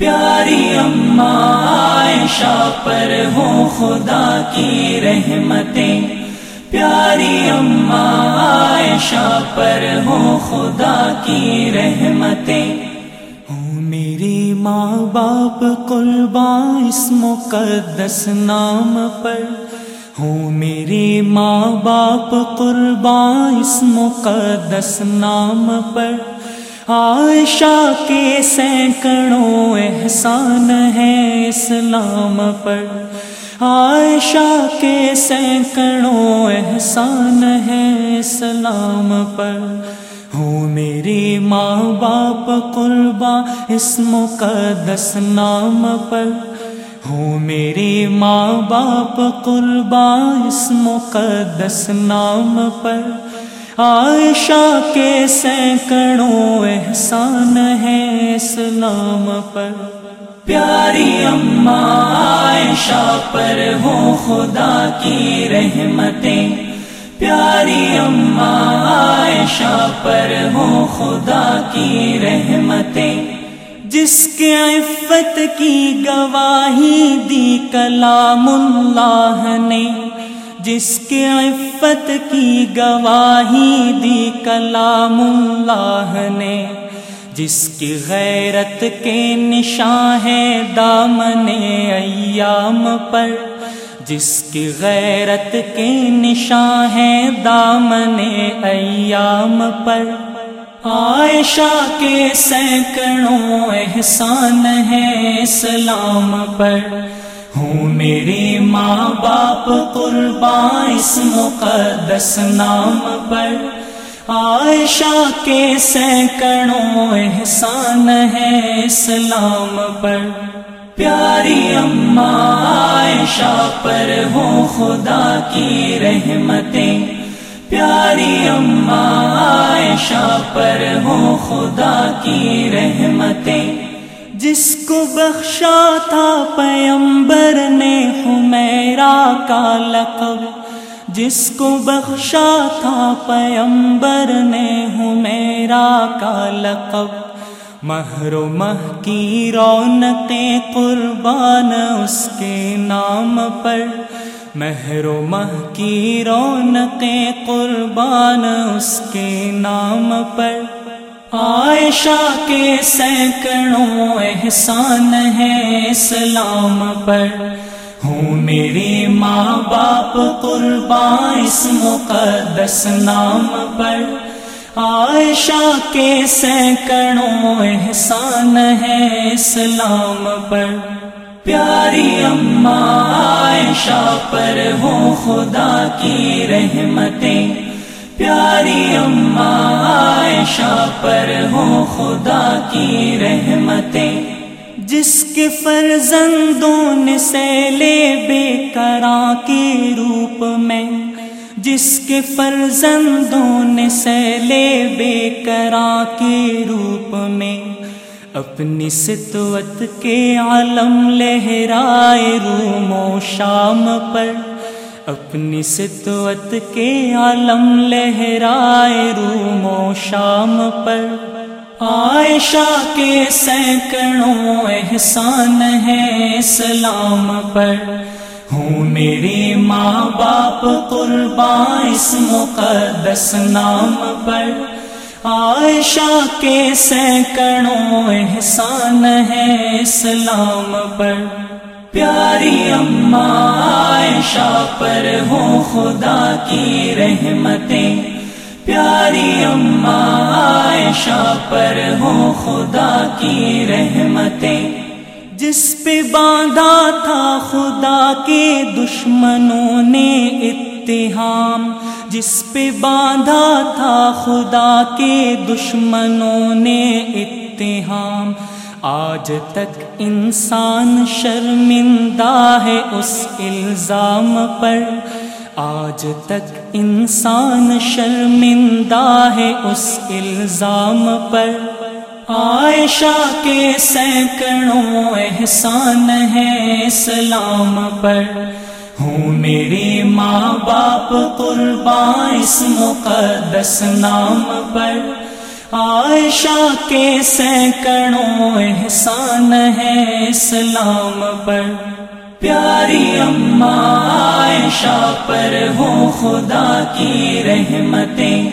پیاری اماں عائشہ پر ہو خدا کی رحمتیں۔ پیاری اماں عائشہ پر ہو خدا کی رحمتیں۔ ہوں میری ماں باپ قربان اس مقدس نام پر۔ ہوں میری ماں باپ قربان اس مقدس نام پر۔ عائشہ کے سینکڑوں احسان ہے اسلام پر۔ عائشہ کے سینکڑوں احسان ہے اسلام پر۔ ہوں میری ماں باپ قربا اس مقدس نام پر۔ ہوں میری ماں باپ قربا اس مقدس نام پر۔ عائشہ کے سینکڑوں احسان ہے اسلام پر۔ پیاری اماں، عائشہ پر ہو خدا کی رحمتیں۔ پیاری اماں، عائشہ پر ہو خدا کی رحمتیں۔ جس کے عفت کی گواہی دی کلام اللہ نے۔ جس کے عفت کی گواہی دی کلام اللہ نے، جس کی غیرت کے نشان ہے دامن ایام پر، جس کی غیرت کے نشان ہے دامن ایام پر۔ عائشہ کے سینکڑوں احسان ہے اسلام پر۔ ہوں میری ماں باپ قربان اس مقدس نام پر۔ عائشہ کے سینکڑوں احسان ہے اسلام پر۔ پیاری اماں عائشہ پر ہو خدا کی رحمتیں۔ پیاری اماں عائشہ پر ہو خدا کی رحمتیں۔ جس کو بخشا تھا پیمبر نے حمیرا کا لقب جس کو بخشا تھا پیمبر نے حمیرا کا لقب مہر و مہ کی رونقیں قربان اس کے نام پر مہر و مہ کی رونقیں قربان اس کے نام پر عائشہ کے سینکڑوں احسان ہے اسلام پر۔ ہوں میری ماں باپ قربان اس مقدس نام پر۔ عائشہ کے سینکڑوں احسان ہے اسلام پر۔ پیاری اماں، عائشہ پر ہو خدا کی رحمتیں۔ پیاری اماں عائشہ پر ہو خدا کی رحمتیں۔ جس کے فرزندوں نے سیلے بے کرا کے روپ میں، جس کے فرزندوں نے سیلے بے کرا کے روپ میں، اپنی ستوت کے عالم لہرائے روم و شام پر۔ اپنی ستوت کے عالم لہرائے روم و شام پر۔ عائشہ کے سینکڑوں احسان ہے اسلام پر۔ ہوں میری ماں باپ قربان اس مقدس نام پر۔ عائشہ کے سینکڑوں احسان ہے اسلام پر۔ پیاری اماں عائشہ پر ہو خدا کی رحمتیں۔ پیاری اماں عائشہ پر ہو خدا کی رحمتیں۔ جس پہ باندھا تھا خدا کے دشمنوں نے اتحام۔ جس پہ باندھا تھا خدا کے دشمنوں نے اتحام۔ آج تک انسان شرمندہ ہے اس الزام پر۔ آج تک انسان شرمندہ ہے اس الزام پر۔ عائشہ کے سینکڑوں احسان ہے اسلام پر۔ ہوں میری ماں باپ قربان اس مقدس نام پر۔ عائشہ کے سینکڑوں احسان ہے اسلام پر۔ پیاری اماں، عائشہ پر ہو خدا کی رحمتیں۔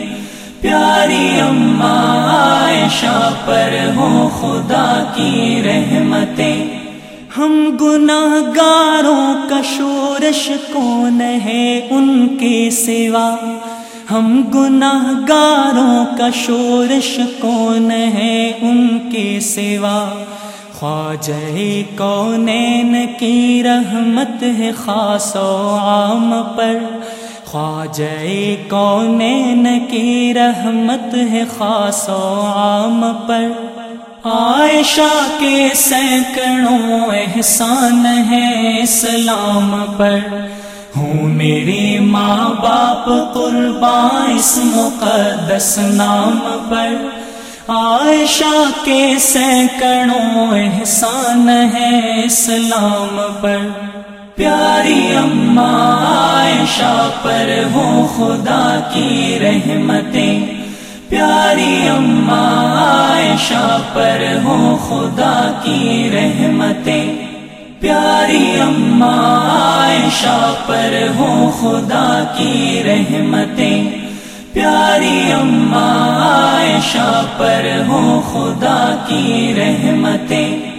پیاری اماں، عائشہ پر ہو خدا کی رحمتیں۔ ہم گناہ گاروں کا شورش کون ہے ان کے سوا؟ ہم گناہ گاروں کا شورش کون ہے ان کے سوا؟ خواجہ کونین کی رحمت ہے خاص و عام پر۔ خواجہ کونین کی رحمت ہے خاص و عام پر۔ عائشہ کے سینکڑوں احسان ہے اسلام پر۔ ہوں میری ماں باپ قربان اس مقدس نام پر۔ عائشہ کے سینکڑوں احسان ہے اسلام پر۔ پیاری اماں عائشہ پر ہو خدا کی رحمتیں۔ پیاری اماں عائشہ پر ہو خدا کی رحمتیں۔ پیاری اماں عائشہ پر ہو خدا کی رحمتیں۔ پیاری اماں عائشہ پر ہو خدا کی رحمتیں۔